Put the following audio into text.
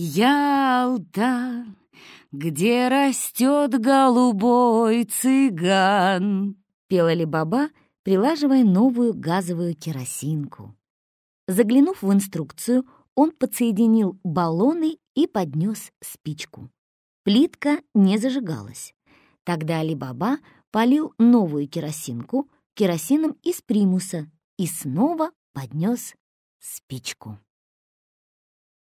Ялта, где растет голубой цыган, пела ли баба, прилаживая новую газовую керосинку. Заглянув в инструкцию, он подсоединил баллоны и поднес спичку. Плитка не зажигалась. Тогда Али-Баба полил новую керосинку керосином из примуса и снова поднес спичку.